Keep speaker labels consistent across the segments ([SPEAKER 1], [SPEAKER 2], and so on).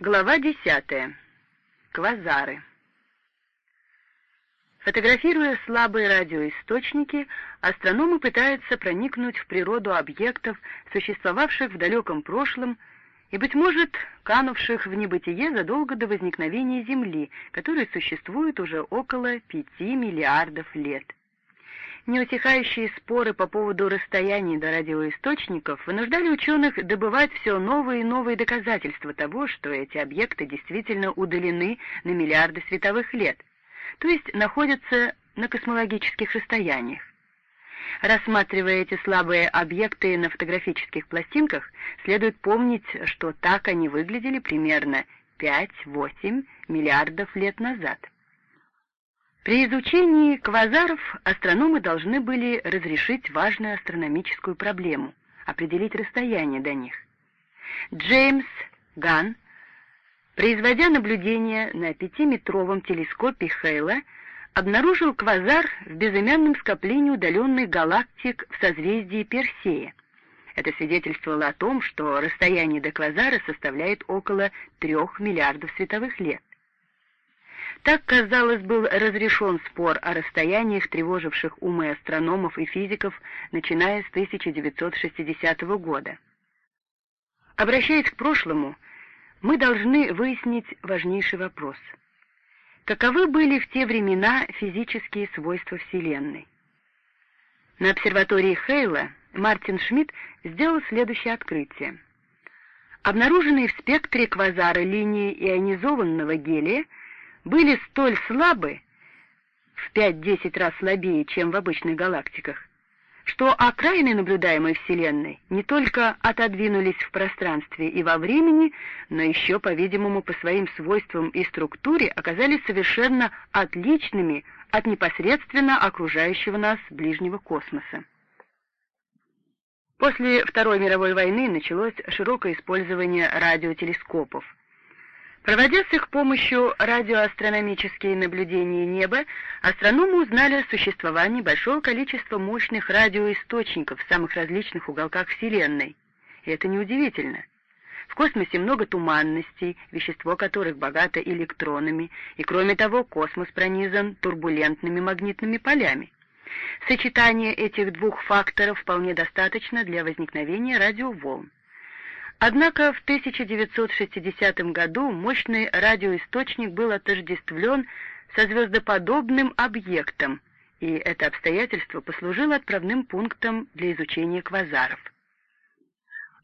[SPEAKER 1] Глава 10. Квазары. Фотографируя слабые радиоисточники, астрономы пытаются проникнуть в природу объектов, существовавших в далеком прошлом и, быть может, канувших в небытие задолго до возникновения Земли, которые существуют уже около 5 миллиардов лет. Неутихающие споры по поводу расстояний до радиоисточников вынуждали ученых добывать все новые и новые доказательства того, что эти объекты действительно удалены на миллиарды световых лет, то есть находятся на космологических расстояниях. Рассматривая эти слабые объекты на фотографических пластинках, следует помнить, что так они выглядели примерно 5-8 миллиардов лет назад. При изучении квазаров астрономы должны были разрешить важную астрономическую проблему — определить расстояние до них. Джеймс Ган, производя наблюдения на пятиметровом телескопе Хейла, обнаружил квазар в безымянном скоплении удаленных галактик в созвездии Персея. Это свидетельствовало о том, что расстояние до квазара составляет около трех миллиардов световых лет. Так, казалось, был разрешен спор о расстояниях, тревоживших умы астрономов и физиков, начиная с 1960 года. Обращаясь к прошлому, мы должны выяснить важнейший вопрос. Каковы были в те времена физические свойства Вселенной? На обсерватории Хейла Мартин Шмидт сделал следующее открытие. Обнаруженные в спектре квазара линии ионизованного гелия – были столь слабы, в 5-10 раз слабее, чем в обычных галактиках, что окраины наблюдаемой Вселенной не только отодвинулись в пространстве и во времени, но еще, по-видимому, по своим свойствам и структуре оказались совершенно отличными от непосредственно окружающего нас ближнего космоса. После Второй мировой войны началось широкое использование радиотелескопов – Проводя с их помощью радиоастрономические наблюдения неба, астрономы узнали о существовании большого количества мощных радиоисточников в самых различных уголках Вселенной. И это неудивительно. В космосе много туманностей, вещество которых богато электронами, и кроме того космос пронизан турбулентными магнитными полями. Сочетание этих двух факторов вполне достаточно для возникновения радиоволн. Однако в 1960 году мощный радиоисточник был отождествлен со звездоподобным объектом, и это обстоятельство послужило отправным пунктом для изучения квазаров.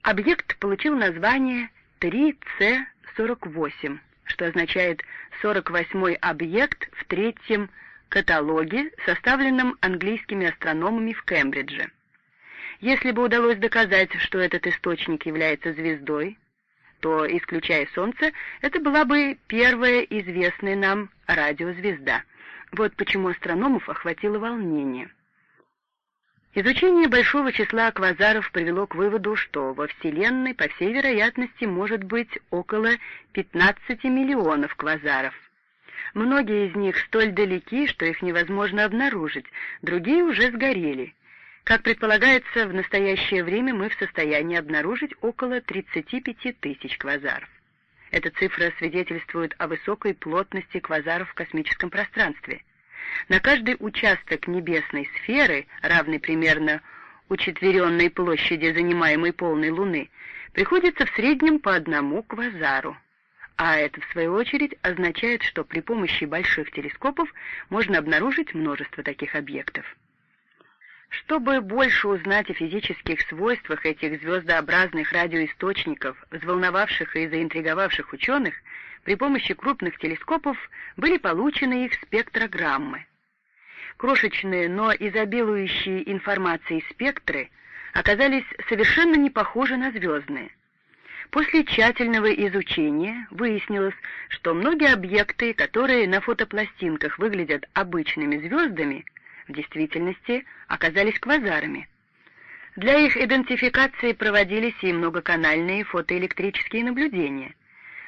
[SPEAKER 1] Объект получил название 3C48, что означает 48-й объект в третьем каталоге, составленном английскими астрономами в Кембридже. Если бы удалось доказать, что этот источник является звездой, то, исключая Солнце, это была бы первая известная нам радиозвезда. Вот почему астрономов охватило волнение. Изучение большого числа квазаров привело к выводу, что во Вселенной, по всей вероятности, может быть около 15 миллионов квазаров. Многие из них столь далеки, что их невозможно обнаружить, другие уже сгорели. Как предполагается, в настоящее время мы в состоянии обнаружить около 35 тысяч квазаров. Эта цифра свидетельствует о высокой плотности квазаров в космическом пространстве. На каждый участок небесной сферы, равный примерно учетверенной площади занимаемой полной Луны, приходится в среднем по одному квазару. А это, в свою очередь, означает, что при помощи больших телескопов можно обнаружить множество таких объектов. Чтобы больше узнать о физических свойствах этих звездообразных радиоисточников, взволновавших и заинтриговавших ученых, при помощи крупных телескопов были получены их спектрограммы. Крошечные, но изобилующие информацией спектры оказались совершенно не похожи на звездные. После тщательного изучения выяснилось, что многие объекты, которые на фотопластинках выглядят обычными звездами, в действительности оказались квазарами. Для их идентификации проводились и многоканальные фотоэлектрические наблюдения.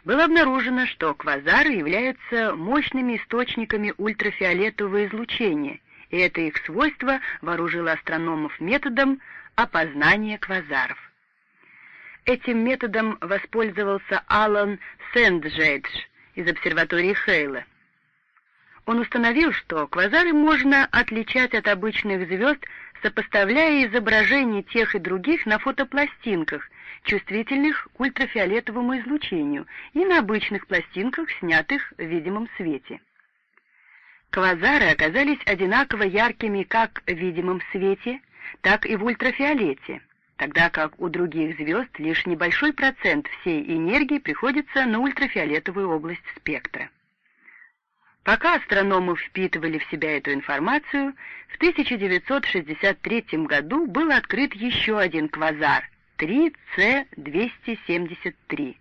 [SPEAKER 1] Было обнаружено, что квазары являются мощными источниками ультрафиолетового излучения, и это их свойство вооружило астрономов методом опознания квазаров. Этим методом воспользовался Алан Сэнджейдж из обсерватории Хейла. Он установил, что квазары можно отличать от обычных звезд, сопоставляя изображения тех и других на фотопластинках, чувствительных к ультрафиолетовому излучению, и на обычных пластинках, снятых в видимом свете. Квазары оказались одинаково яркими как в видимом свете, так и в ультрафиолете, тогда как у других звезд лишь небольшой процент всей энергии приходится на ультрафиолетовую область спектра. Пока астрономы впитывали в себя эту информацию, в 1963 году был открыт еще один квазар 3C273.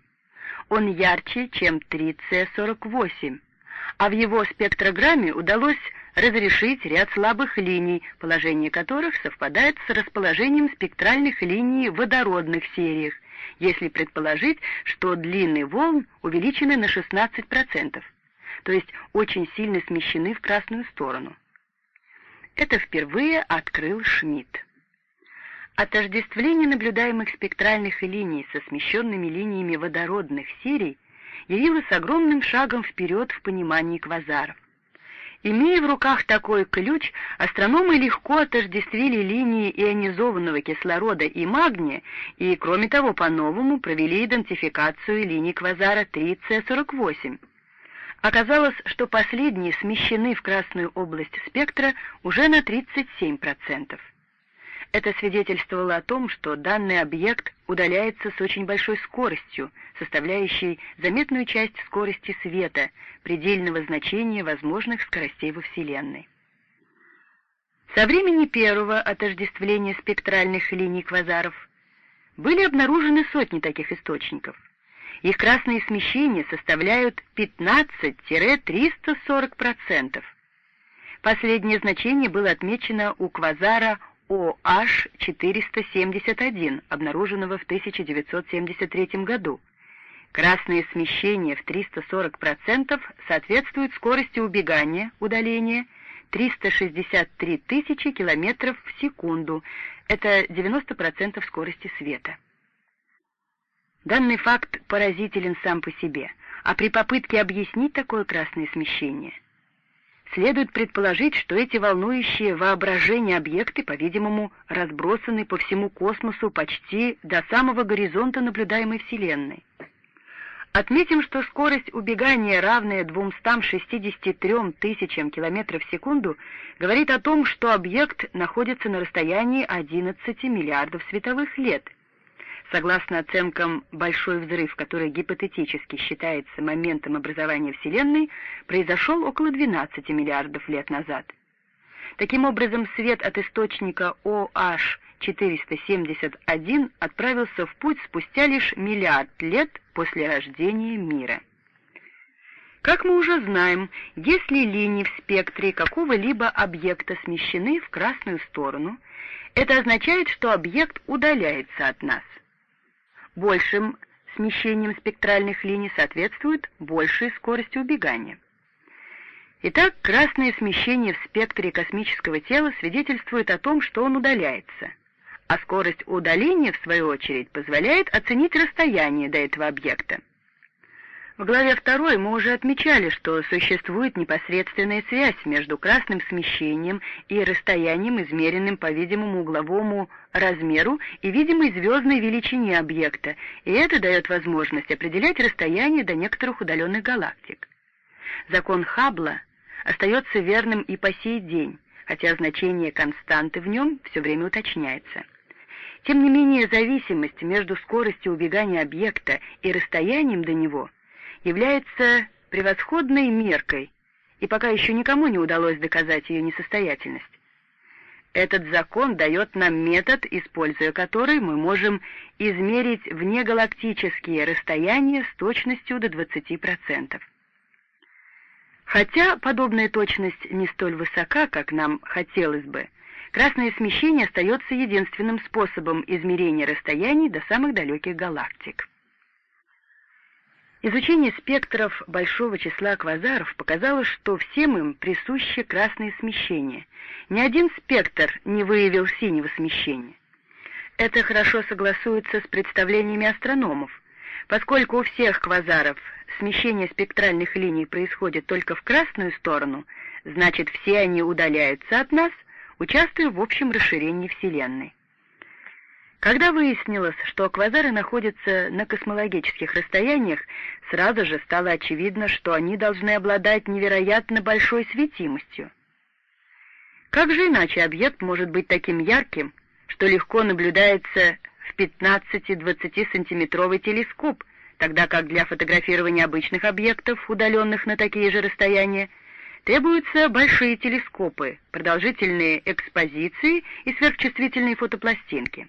[SPEAKER 1] Он ярче, чем 3C48, а в его спектрограмме удалось разрешить ряд слабых линий, положение которых совпадает с расположением спектральных линий в водородных сериях, если предположить, что длины волн увеличены на 16%, то есть очень сильно смещены в красную сторону. Это впервые открыл Шмидт. Отождествление наблюдаемых спектральных линий со смещенными линиями водородных серий явилось огромным шагом вперед в понимании квазаров. Имея в руках такой ключ, астрономы легко отождествили линии ионизованного кислорода и магния и, кроме того, по-новому провели идентификацию линий квазара 3C48. Оказалось, что последние смещены в красную область спектра уже на 37%. Это свидетельствовало о том, что данный объект удаляется с очень большой скоростью, составляющей заметную часть скорости света, предельного значения возможных скоростей во Вселенной. Со времени первого отождествления спектральных линий квазаров были обнаружены сотни таких источников. Их красные смещения составляют 15-340%. Последнее значение было отмечено у квазара OH-471, обнаруженного в 1973 году. Красное смещение в 340% соответствует скорости убегания, удаления, 363 тысячи километров в секунду. Это 90% скорости света. Данный факт поразителен сам по себе, а при попытке объяснить такое красное смещение – следует предположить, что эти волнующие воображение объекты, по-видимому, разбросаны по всему космосу почти до самого горизонта наблюдаемой Вселенной. Отметим, что скорость убегания, равная 263 тысячам километров в секунду, говорит о том, что объект находится на расстоянии 11 миллиардов световых лет, Согласно оценкам, большой взрыв, который гипотетически считается моментом образования Вселенной, произошел около 12 миллиардов лет назад. Таким образом, свет от источника OH-471 отправился в путь спустя лишь миллиард лет после рождения мира. Как мы уже знаем, если линии в спектре какого-либо объекта смещены в красную сторону, это означает, что объект удаляется от нас большим смещением спектральных линий соответствует большей скорости убегания. Итак, красное смещение в спектре космического тела свидетельствует о том, что он удаляется, а скорость удаления, в свою очередь, позволяет оценить расстояние до этого объекта. В главе 2 мы уже отмечали, что существует непосредственная связь между красным смещением и расстоянием, измеренным по видимому угловому размеру и видимой звездной величине объекта, и это дает возможность определять расстояние до некоторых удаленных галактик. Закон Хаббла остается верным и по сей день, хотя значение константы в нем все время уточняется. Тем не менее, зависимость между скоростью убегания объекта и расстоянием до него – является превосходной меркой, и пока еще никому не удалось доказать ее несостоятельность. Этот закон дает нам метод, используя который мы можем измерить внегалактические расстояния с точностью до 20%. Хотя подобная точность не столь высока, как нам хотелось бы, красное смещение остается единственным способом измерения расстояний до самых далеких галактик. Изучение спектров большого числа квазаров показало, что всем им присуще красное смещение. Ни один спектр не выявил синего смещения. Это хорошо согласуется с представлениями астрономов, поскольку у всех квазаров смещение спектральных линий происходит только в красную сторону, значит все они удаляются от нас, участвуя в общем расширении Вселенной. Когда выяснилось, что квазары находятся на космологических расстояниях, сразу же стало очевидно, что они должны обладать невероятно большой светимостью. Как же иначе объект может быть таким ярким, что легко наблюдается в 15-20 сантиметровый телескоп, тогда как для фотографирования обычных объектов, удаленных на такие же расстояния, требуются большие телескопы, продолжительные экспозиции и сверхчувствительные фотопластинки.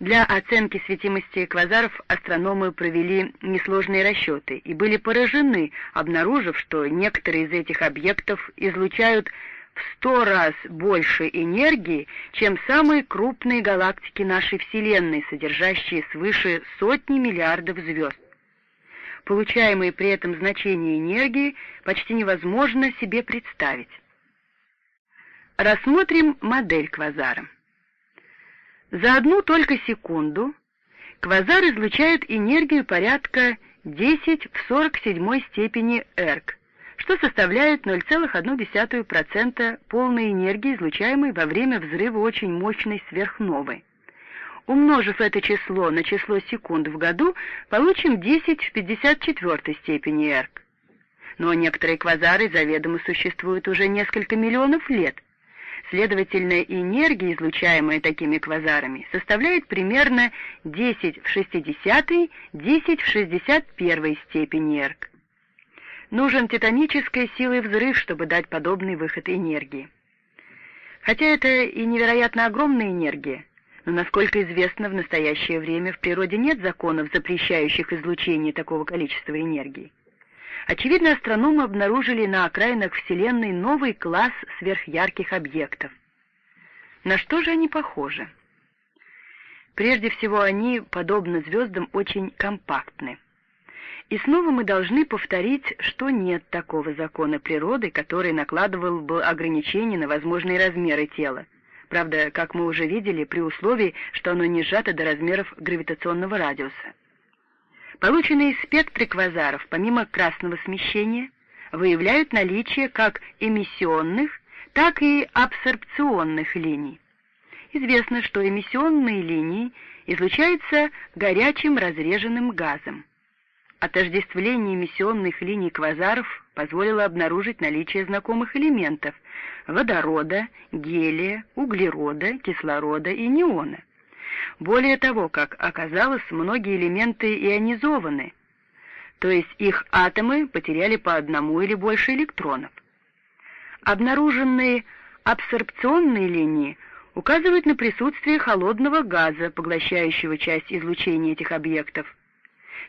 [SPEAKER 1] Для оценки светимости квазаров астрономы провели несложные расчеты и были поражены, обнаружив, что некоторые из этих объектов излучают в сто раз больше энергии, чем самые крупные галактики нашей Вселенной, содержащие свыше сотни миллиардов звезд. Получаемые при этом значения энергии почти невозможно себе представить. Рассмотрим модель квазара. За одну только секунду квазар излучает энергию порядка 10 в 47 степени эрг, что составляет 0,1% полной энергии, излучаемой во время взрыва очень мощной сверхновой. Умножив это число на число секунд в году, получим 10 в 54 степени эрг. Но некоторые квазары заведомо существуют уже несколько миллионов лет – Следовательно, энергия, излучаемая такими квазарами, составляет примерно 10 в 60, 10 в 61 степени эрг. Нужен титанической силой взрыв, чтобы дать подобный выход энергии. Хотя это и невероятно огромная энергия, но, насколько известно, в настоящее время в природе нет законов, запрещающих излучение такого количества энергии. Очевидно, астрономы обнаружили на окраинах Вселенной новый класс сверхярких объектов. На что же они похожи? Прежде всего, они, подобно звездам, очень компактны. И снова мы должны повторить, что нет такого закона природы, который накладывал бы ограничения на возможные размеры тела. Правда, как мы уже видели, при условии, что оно не сжато до размеров гравитационного радиуса. Полученные спектры квазаров, помимо красного смещения, выявляют наличие как эмиссионных, так и абсорбционных линий. Известно, что эмиссионные линии излучаются горячим разреженным газом. Отождествление эмиссионных линий квазаров позволило обнаружить наличие знакомых элементов – водорода, гелия, углерода, кислорода и неона – более того, как оказалось, многие элементы ионизованы, то есть их атомы потеряли по одному или больше электронов. Обнаруженные абсорбционные линии указывают на присутствие холодного газа, поглощающего часть излучения этих объектов.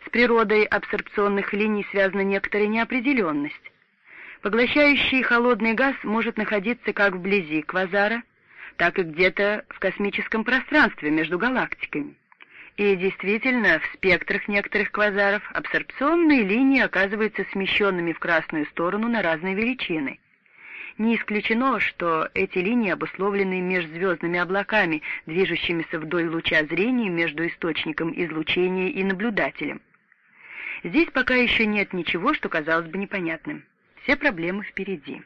[SPEAKER 1] С природой абсорбционных линий связана некоторая неопределенность. Поглощающий холодный газ может находиться как вблизи квазара, так и где-то в космическом пространстве между галактиками. И действительно, в спектрах некоторых квазаров абсорбционные линии оказываются смещенными в красную сторону на разные величины. Не исключено, что эти линии обусловлены межзвездными облаками, движущимися вдоль луча зрения между источником излучения и наблюдателем. Здесь пока еще нет ничего, что казалось бы непонятным. Все проблемы впереди.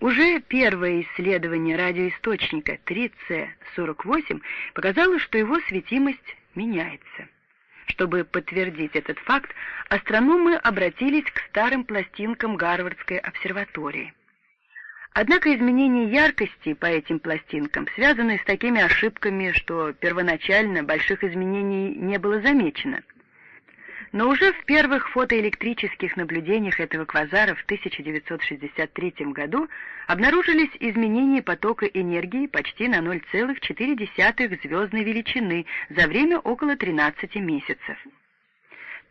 [SPEAKER 1] Уже первое исследование радиоисточника 3C48 показало, что его светимость меняется. Чтобы подтвердить этот факт, астрономы обратились к старым пластинкам Гарвардской обсерватории. Однако изменение яркости по этим пластинкам связаны с такими ошибками, что первоначально больших изменений не было замечено – но уже в первых фотоэлектрических наблюдениях этого квазара в 1963 году обнаружились изменения потока энергии почти на 0,4 звездной величины за время около 13 месяцев.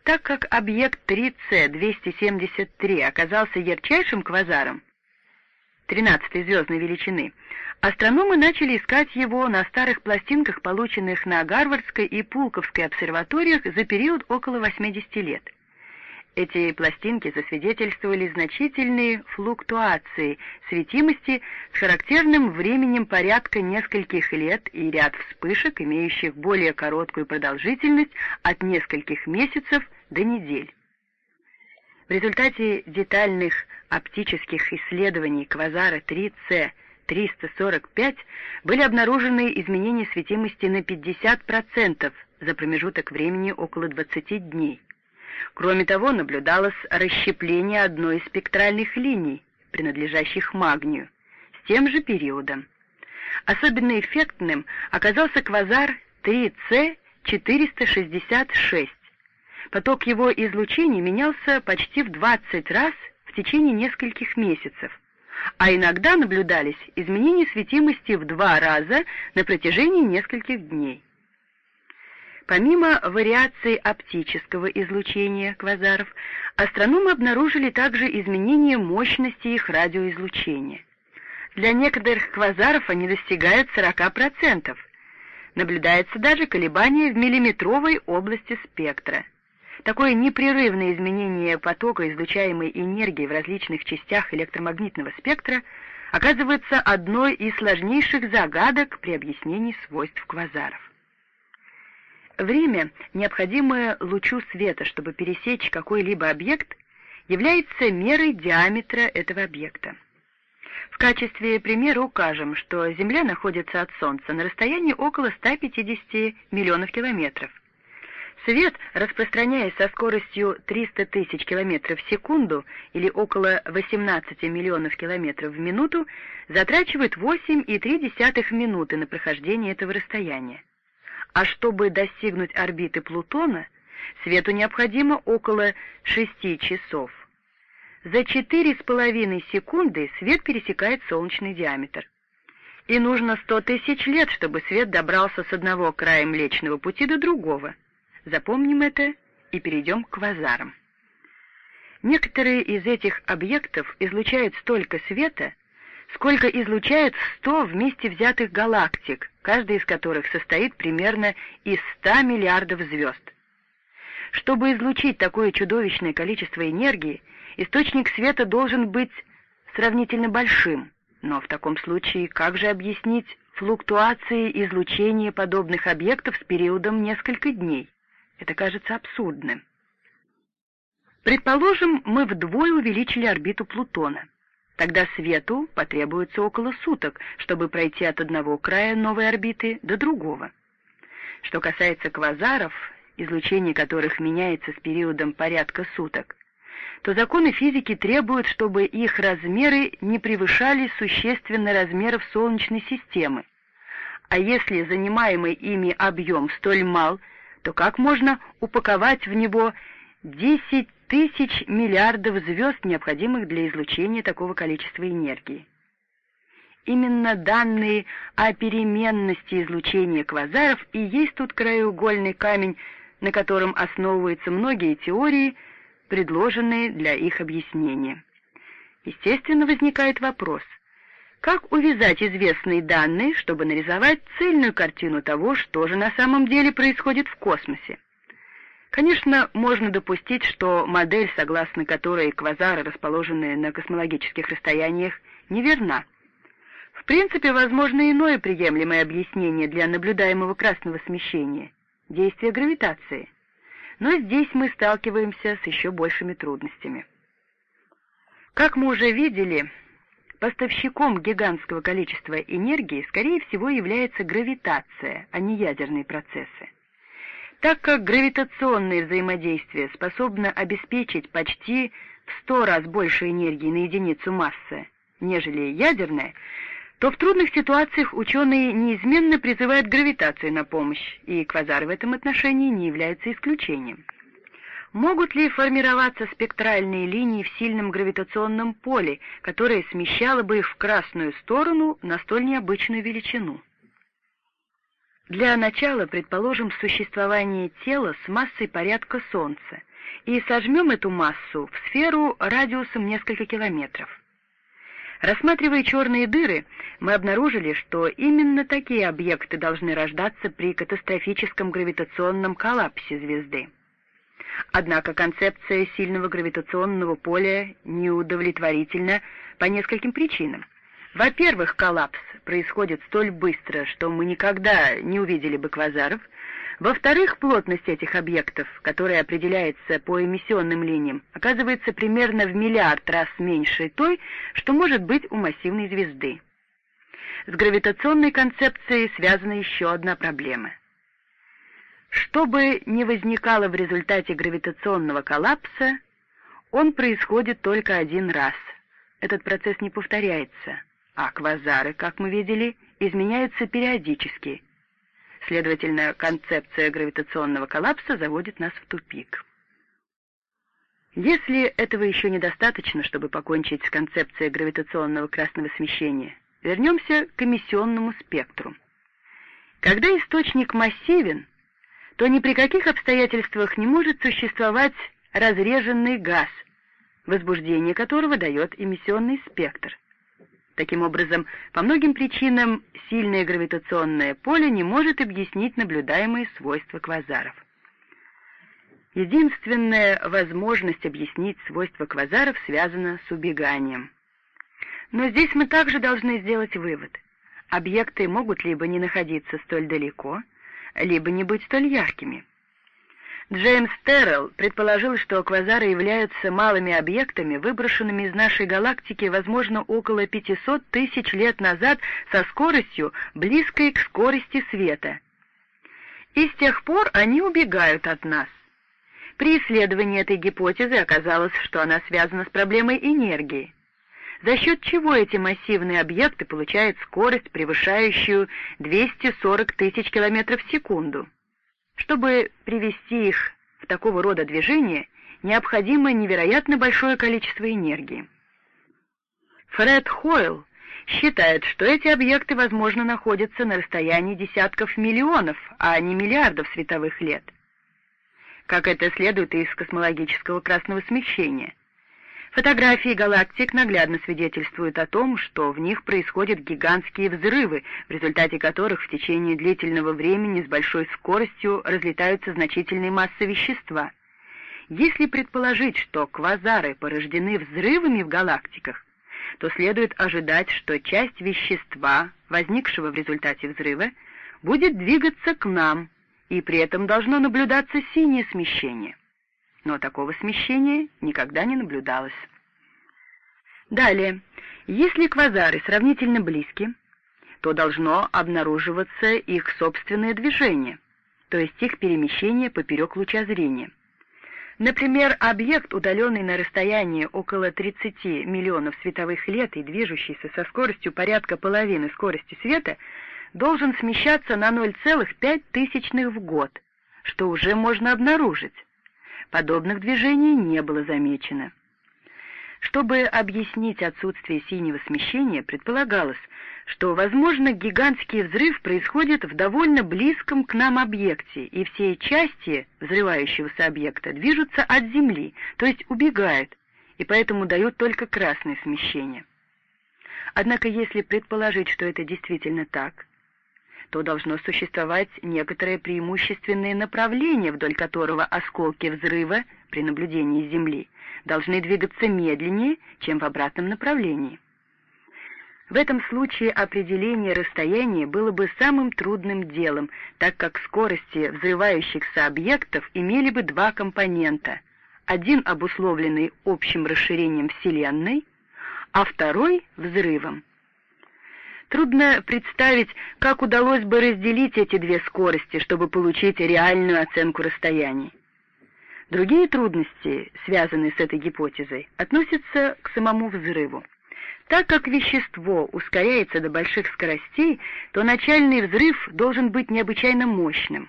[SPEAKER 1] Так как объект 3C273 оказался ярчайшим квазаром 13 звездной величины, Астрономы начали искать его на старых пластинках, полученных на Гарвардской и Пулковской обсерваториях за период около 80 лет. Эти пластинки засвидетельствовали значительные флуктуации светимости с характерным временем порядка нескольких лет и ряд вспышек, имеющих более короткую продолжительность от нескольких месяцев до недель. В результате детальных оптических исследований квазара 3C 345 были обнаружены изменения светимости на 50% за промежуток времени около 20 дней. Кроме того, наблюдалось расщепление одной из спектральных линий, принадлежащих магнию, с тем же периодом. Особенно эффектным оказался квазар 3C466. Поток его излучений менялся почти в 20 раз в течение нескольких месяцев, а иногда наблюдались изменения светимости в два раза на протяжении нескольких дней. Помимо вариаций оптического излучения квазаров, астрономы обнаружили также изменение мощности их радиоизлучения. Для некоторых квазаров они достигают 40%. Наблюдается даже колебание в миллиметровой области спектра. Такое непрерывное изменение потока излучаемой энергии в различных частях электромагнитного спектра оказывается одной из сложнейших загадок при объяснении свойств квазаров. Время, необходимое лучу света, чтобы пересечь какой-либо объект, является мерой диаметра этого объекта. В качестве примера укажем, что Земля находится от Солнца на расстоянии около 150 миллионов километров. Свет, распространяясь со скоростью 300 тысяч километров в секунду или около 18 миллионов километров в минуту, затрачивает 8,3 минуты на прохождение этого расстояния а чтобы достигнуть орбиты Плутона, свету необходимо около 6 часов. За 4,5 секунды свет пересекает солнечный диаметр. И нужно 100 тысяч лет, чтобы свет добрался с одного края Млечного Пути до другого. Запомним это и перейдем к квазарам. Некоторые из этих объектов излучают столько света, сколько излучает 100 вместе взятых галактик, каждая из которых состоит примерно из 100 миллиардов звезд. Чтобы излучить такое чудовищное количество энергии, источник света должен быть сравнительно большим, но в таком случае как же объяснить флуктуации излучения подобных объектов с периодом несколько дней? Это кажется абсурдным. Предположим, мы вдвое увеличили орбиту Плутона. Тогда свету потребуется около суток, чтобы пройти от одного края новой орбиты до другого. Что касается квазаров, излучение которых меняется с периодом порядка суток, то законы физики требуют, чтобы их размеры не превышали существенно размеров Солнечной системы. А если занимаемый ими объем столь мал, то как можно упаковать в него 10 тысяч миллиардов звезд, необходимых для излучения такого количества энергии. Именно данные о переменности излучения квазаров и есть тот краеугольный камень, на котором основываются многие теории, предложенные для их объяснения. Естественно, возникает вопрос, как увязать известные данные, чтобы нарисовать цельную картину того, что же на самом деле происходит в космосе? Конечно, можно допустить, что модель, согласно которой квазары, расположенные на космологических расстояниях, неверна. В принципе, возможно иное приемлемое объяснение для наблюдаемого красного смещения — действие гравитации. Но здесь мы сталкиваемся с еще большими трудностями. Как мы уже видели, поставщиком гигантского количества энергии, скорее всего, является гравитация, а не ядерные процессы. Так как гравитационное взаимодействие способно обеспечить почти в сто раз больше энергии на единицу массы, нежели ядерное, то в трудных ситуациях ученые неизменно призывают гравитацию на помощь, и квазары в этом отношении не являются исключением. Могут ли формироваться спектральные линии в сильном гравитационном поле, которое смещало бы их в красную сторону на столь необычную величину? Для начала предположим существование тела с массой порядка Солнца и сожмем эту массу в сферу радиусом несколько километров. Рассматривая черные дыры, мы обнаружили, что именно такие объекты должны рождаться при катастрофическом гравитационном коллапсе звезды. Однако концепция сильного гравитационного поля неудовлетворительна по нескольким причинам. Во-первых, коллапс происходит столь быстро, что мы никогда не увидели бы квазаров. Во-вторых, плотность этих объектов, которая определяется по эмиссионным линиям, оказывается примерно в миллиард раз меньше той, что может быть у массивной звезды. С гравитационной концепцией связана еще одна проблема. Что бы ни возникало в результате гравитационного коллапса, он происходит только один раз. Этот процесс не повторяется, а квазары, как мы видели, изменяются периодически. Следовательно, концепция гравитационного коллапса заводит нас в тупик. Если этого еще недостаточно, чтобы покончить с концепцией гравитационного красного смещения, вернемся к эмиссионному спектру. Когда источник массивен, то ни при каких обстоятельствах не может существовать разреженный газ, возбуждение которого дает эмиссионный спектр. Таким образом, по многим причинам сильное гравитационное поле не может объяснить наблюдаемые свойства квазаров. Единственная возможность объяснить свойства квазаров связана с убеганием. Но здесь мы также должны сделать вывод. Объекты могут либо не находиться столь далеко, либо не быть столь яркими. Джеймс Террелл предположил, что квазары являются малыми объектами, выброшенными из нашей галактики, возможно, около 500 тысяч лет назад со скоростью, близкой к скорости света. И с тех пор они убегают от нас. При исследовании этой гипотезы оказалось, что она связана с проблемой энергии за счет чего эти массивные объекты получают скорость, превышающую 240 тысяч километров в секунду. Чтобы привести их в такого рода движение, необходимо невероятно большое количество энергии. Фред Хойл считает, что эти объекты, возможно, находятся на расстоянии десятков миллионов, а не миллиардов световых лет. Как это следует из космологического красного смещения. Фотографии галактик наглядно свидетельствуют о том, что в них происходят гигантские взрывы, в результате которых в течение длительного времени с большой скоростью разлетаются значительные массы вещества. Если предположить, что квазары порождены взрывами в галактиках, то следует ожидать, что часть вещества, возникшего в результате взрыва, будет двигаться к нам, и при этом должно наблюдаться синее смещение но такого смещения никогда не наблюдалось. Далее, если квазары сравнительно близки, то должно обнаруживаться их собственное движение, то есть их перемещение поперек луча зрения. Например, объект, удаленный на расстояние около 30 миллионов световых лет и движущийся со скоростью порядка половины скорости света, должен смещаться на 0,5 тысячных в год, что уже можно обнаружить. Подобных движений не было замечено. Чтобы объяснить отсутствие синего смещения, предполагалось, что, возможно, гигантский взрыв происходит в довольно близком к нам объекте, и все части взрывающегося объекта движутся от Земли, то есть убегают, и поэтому дают только красное смещение. Однако, если предположить, что это действительно так, то должно существовать некоторое преимущественное направление, вдоль которого осколки взрыва при наблюдении Земли должны двигаться медленнее, чем в обратном направлении. В этом случае определение расстояния было бы самым трудным делом, так как скорости взрывающихся объектов имели бы два компонента, один обусловленный общим расширением Вселенной, а второй — взрывом. Трудно представить, как удалось бы разделить эти две скорости, чтобы получить реальную оценку расстояний. Другие трудности, связанные с этой гипотезой, относятся к самому взрыву. Так как вещество ускоряется до больших скоростей, то начальный взрыв должен быть необычайно мощным.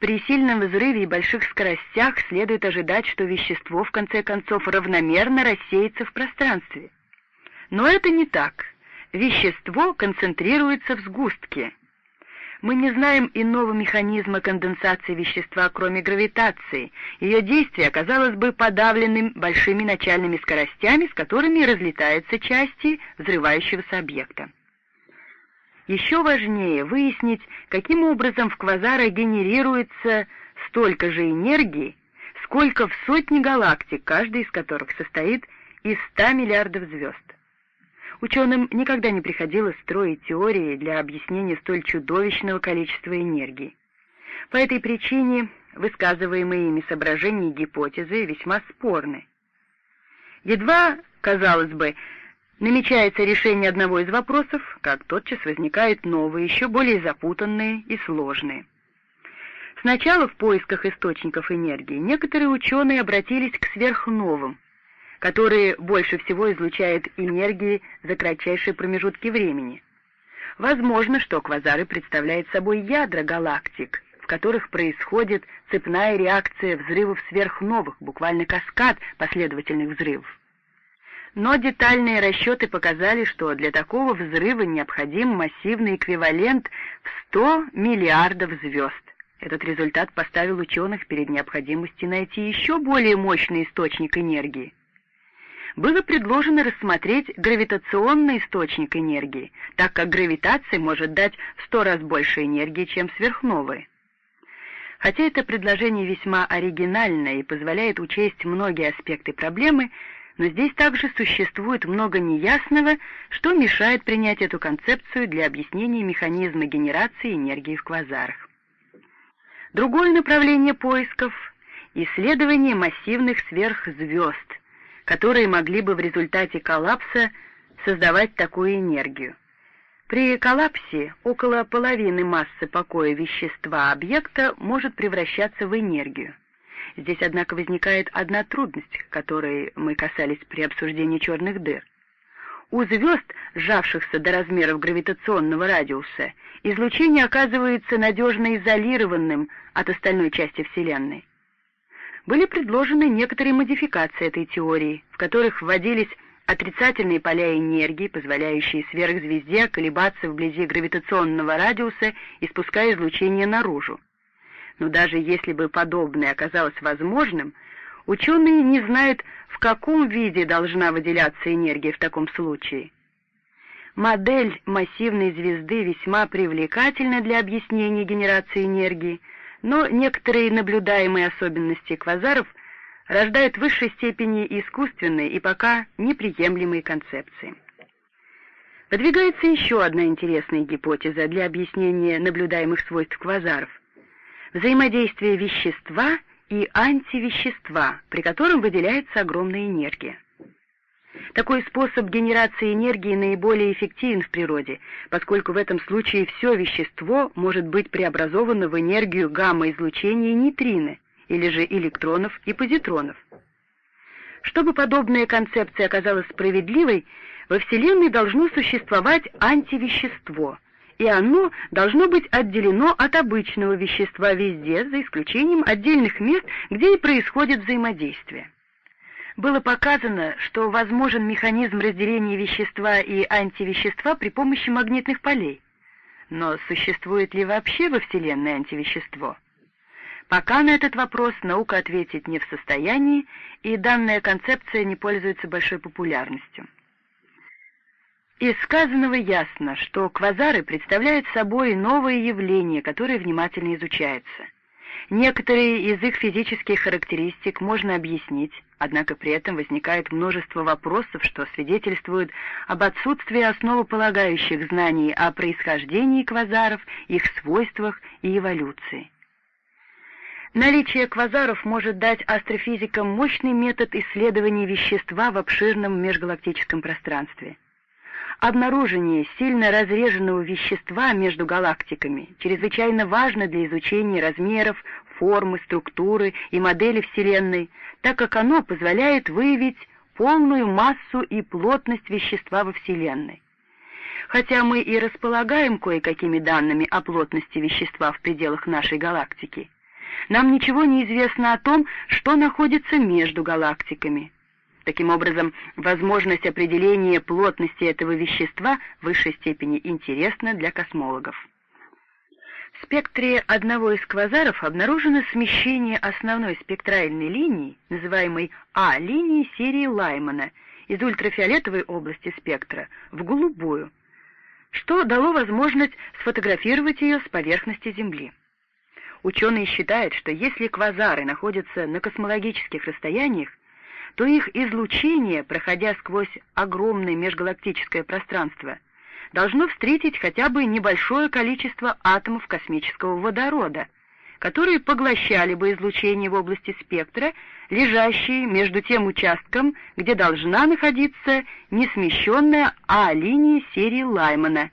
[SPEAKER 1] При сильном взрыве и больших скоростях следует ожидать, что вещество в конце концов равномерно рассеется в пространстве. Но это не так вещество концентрируется в сгустке. Мы не знаем иного механизма конденсации вещества, кроме гравитации. Ее действие оказалось бы подавленным большими начальными скоростями, с которыми разлетаются части взрывающегося объекта. Еще важнее выяснить, каким образом в квазарах генерируется столько же энергии, сколько в сотни галактик, каждая из которых состоит из 100 миллиардов звезд. Ученым никогда не приходилось строить теории для объяснения столь чудовищного количества энергии. По этой причине высказываемые ими соображения и гипотезы весьма спорны. Едва, казалось бы, намечается решение одного из вопросов, как тотчас возникают новые, еще более запутанные и сложные. Сначала в поисках источников энергии некоторые ученые обратились к сверхновым, которые больше всего излучают энергии за кратчайшие промежутки времени. Возможно, что квазары представляют собой ядра галактик, в которых происходит цепная реакция взрывов сверхновых, буквально каскад последовательных взрывов. Но детальные расчеты показали, что для такого взрыва необходим массивный эквивалент в 100 миллиардов звезд. Этот результат поставил ученых перед необходимостью найти еще более мощный источник энергии было предложено рассмотреть гравитационный источник энергии, так как гравитация может дать в сто раз больше энергии, чем сверхновые. Хотя это предложение весьма оригинальное и позволяет учесть многие аспекты проблемы, но здесь также существует много неясного, что мешает принять эту концепцию для объяснения механизма генерации энергии в квазарах. Другое направление поисков — исследование массивных сверхзвезд, которые могли бы в результате коллапса создавать такую энергию. При коллапсе около половины массы покоя вещества объекта может превращаться в энергию. Здесь, однако, возникает одна трудность, которой мы касались при обсуждении черных дыр. У звезд, сжавшихся до размеров гравитационного радиуса, излучение оказывается надежно изолированным от остальной части Вселенной были предложены некоторые модификации этой теории, в которых вводились отрицательные поля энергии, позволяющие сверхзвезде колебаться вблизи гравитационного радиуса, испуская излучение наружу. Но даже если бы подобное оказалось возможным, ученые не знают, в каком виде должна выделяться энергия в таком случае. Модель массивной звезды весьма привлекательна для объяснения генерации энергии, но некоторые наблюдаемые особенности квазаров рождают в высшей степени искусственные и пока неприемлемые концепции. Подвигается еще одна интересная гипотеза для объяснения наблюдаемых свойств квазаров. Взаимодействие вещества и антивещества, при котором выделяется огромная энергия. Такой способ генерации энергии наиболее эффективен в природе, поскольку в этом случае все вещество может быть преобразовано в энергию гамма-излучения нейтрино, или же электронов и позитронов. Чтобы подобная концепция оказалась справедливой, во Вселенной должно существовать антивещество, и оно должно быть отделено от обычного вещества везде, за исключением отдельных мест, где и происходит взаимодействие было показано, что возможен механизм разделения вещества и антивещества при помощи магнитных полей. Но существует ли вообще во Вселенной антивещество? Пока на этот вопрос наука ответить не в состоянии, и данная концепция не пользуется большой популярностью. Из сказанного ясно, что квазары представляют собой новое явление, которое внимательно изучается – Некоторые из их физических характеристик можно объяснить, однако при этом возникает множество вопросов, что свидетельствует об отсутствии основополагающих знаний о происхождении квазаров, их свойствах и эволюции. Наличие квазаров может дать астрофизикам мощный метод исследования вещества в обширном межгалактическом пространстве. Обнаружение сильно разреженного вещества между галактиками чрезвычайно важно для изучения размеров, формы, структуры и модели Вселенной, так как оно позволяет выявить полную массу и плотность вещества во Вселенной. Хотя мы и располагаем кое-какими данными о плотности вещества в пределах нашей галактики, нам ничего не известно о том, что находится между галактиками, Таким образом, возможность определения плотности этого вещества в высшей степени интересна для космологов. В спектре одного из квазаров обнаружено смещение основной спектральной линии, называемой А-линии серии Лаймана, из ультрафиолетовой области спектра в голубую, что дало возможность сфотографировать ее с поверхности Земли. Ученые считают, что если квазары находятся на космологических расстояниях, то их излучение, проходя сквозь огромное межгалактическое пространство, должно встретить хотя бы небольшое количество атомов космического водорода, которые поглощали бы излучение в области спектра, лежащей между тем участком, где должна находиться несмещенная А-линия серии Лаймана,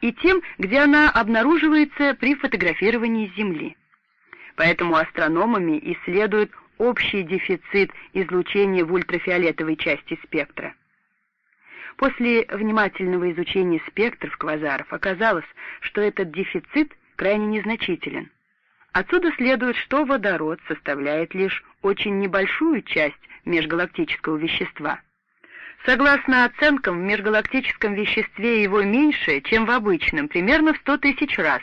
[SPEAKER 1] и тем, где она обнаруживается при фотографировании Земли. Поэтому астрономами исследуют общий дефицит излучения в ультрафиолетовой части спектра. После внимательного изучения спектров квазаров оказалось, что этот дефицит крайне незначителен. Отсюда следует, что водород составляет лишь очень небольшую часть межгалактического вещества. Согласно оценкам, в межгалактическом веществе его меньше, чем в обычном, примерно в 100 тысяч раз.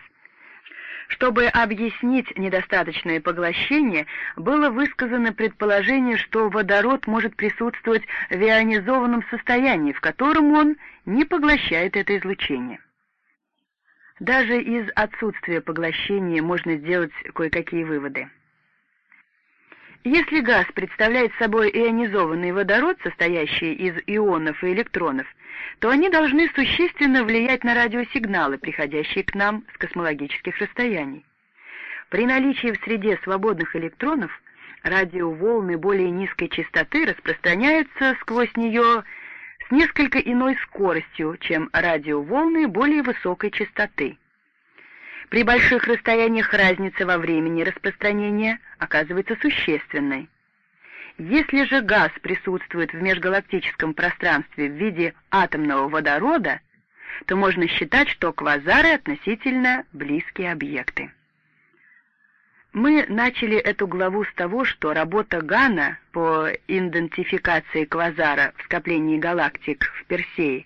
[SPEAKER 1] Чтобы объяснить недостаточное поглощение, было высказано предположение, что водород может присутствовать в ионизованном состоянии, в котором он не поглощает это излучение. Даже из отсутствия поглощения можно сделать кое-какие выводы. Если газ представляет собой ионизованный водород, состоящий из ионов и электронов, то они должны существенно влиять на радиосигналы, приходящие к нам с космологических расстояний. При наличии в среде свободных электронов радиоволны более низкой частоты распространяются сквозь нее с несколько иной скоростью, чем радиоволны более высокой частоты. При больших расстояниях разница во времени распространения оказывается существенной. Если же газ присутствует в межгалактическом пространстве в виде атомного водорода, то можно считать, что квазары относительно близкие объекты. Мы начали эту главу с того, что работа Гана по идентификации квазара в скоплении галактик в Персее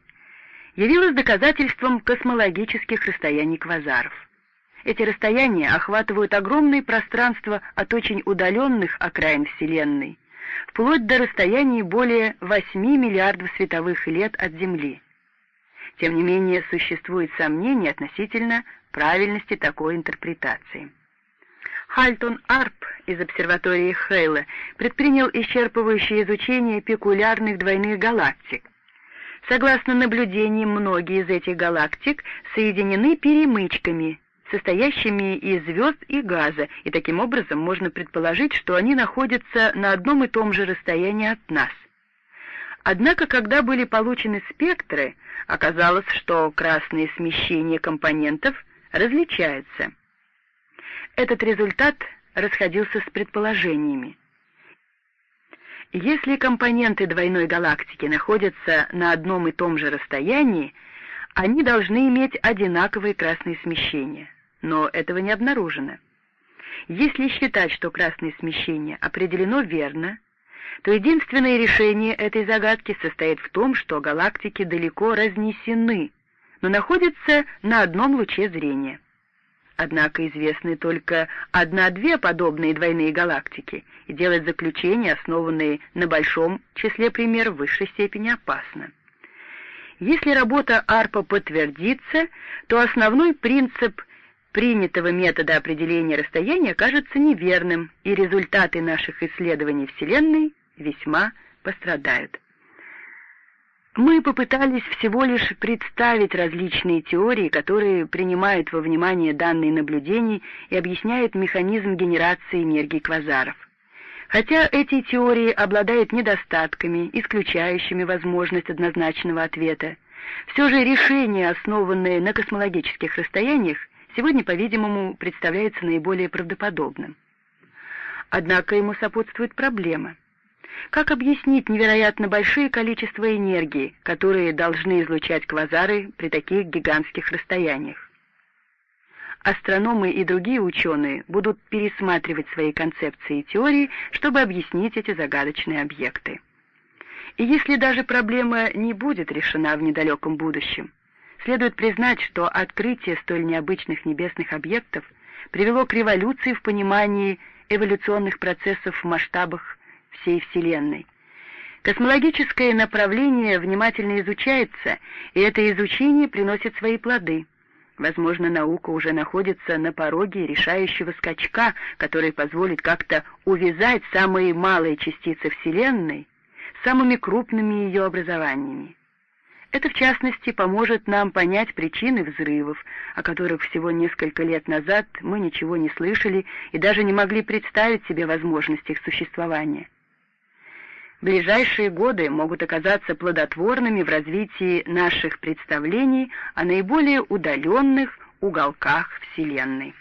[SPEAKER 1] явилась доказательством космологических расстояний квазаров. Эти расстояния охватывают огромные пространства от очень удаленных окраин Вселенной, вплоть до расстояний более 8 миллиардов световых лет от Земли. Тем не менее, существует сомнение относительно правильности такой интерпретации. Хальтон Арп из обсерватории Хейла предпринял исчерпывающее изучение пекулярных двойных галактик. Согласно наблюдениям, многие из этих галактик соединены перемычками, состоящими из звезд и газа, и таким образом можно предположить, что они находятся на одном и том же расстоянии от нас. Однако, когда были получены спектры, оказалось, что красные смещения компонентов различаются. Этот результат расходился с предположениями. Если компоненты двойной галактики находятся на одном и том же расстоянии, они должны иметь одинаковые красные смещения, но этого не обнаружено. Если считать, что красное смещение определено верно, то единственное решение этой загадки состоит в том, что галактики далеко разнесены, но находятся на одном луче зрения. Однако известны только одна-две подобные двойные галактики, и делать заключения, основанные на большом числе примеров, в высшей степени опасно. Если работа Арпа подтвердится, то основной принцип принятого метода определения расстояния кажется неверным, и результаты наших исследований Вселенной весьма пострадают. Мы попытались всего лишь представить различные теории, которые принимают во внимание данные наблюдений и объясняют механизм генерации энергии квазаров. Хотя эти теории обладают недостатками, исключающими возможность однозначного ответа, все же решение, основанное на космологических расстояниях, сегодня, по-видимому, представляется наиболее правдоподобным. Однако ему сопутствует проблема – как объяснить невероятно большое количество энергии, которые должны излучать квазары при таких гигантских расстояниях? Астрономы и другие ученые будут пересматривать свои концепции и теории, чтобы объяснить эти загадочные объекты. И если даже проблема не будет решена в недалеком будущем, следует признать, что открытие столь необычных небесных объектов привело к революции в понимании эволюционных процессов в масштабах всей Вселенной. Космологическое направление внимательно изучается, и это изучение приносит свои плоды. Возможно, наука уже находится на пороге решающего скачка, который позволит как-то увязать самые малые частицы Вселенной с самыми крупными ее образованиями. Это, в частности, поможет нам понять причины взрывов, о которых всего несколько лет назад мы ничего не слышали и даже не могли представить себе возможность их существования. Ближайшие годы могут оказаться плодотворными в развитии наших представлений о наиболее удаленных уголках Вселенной.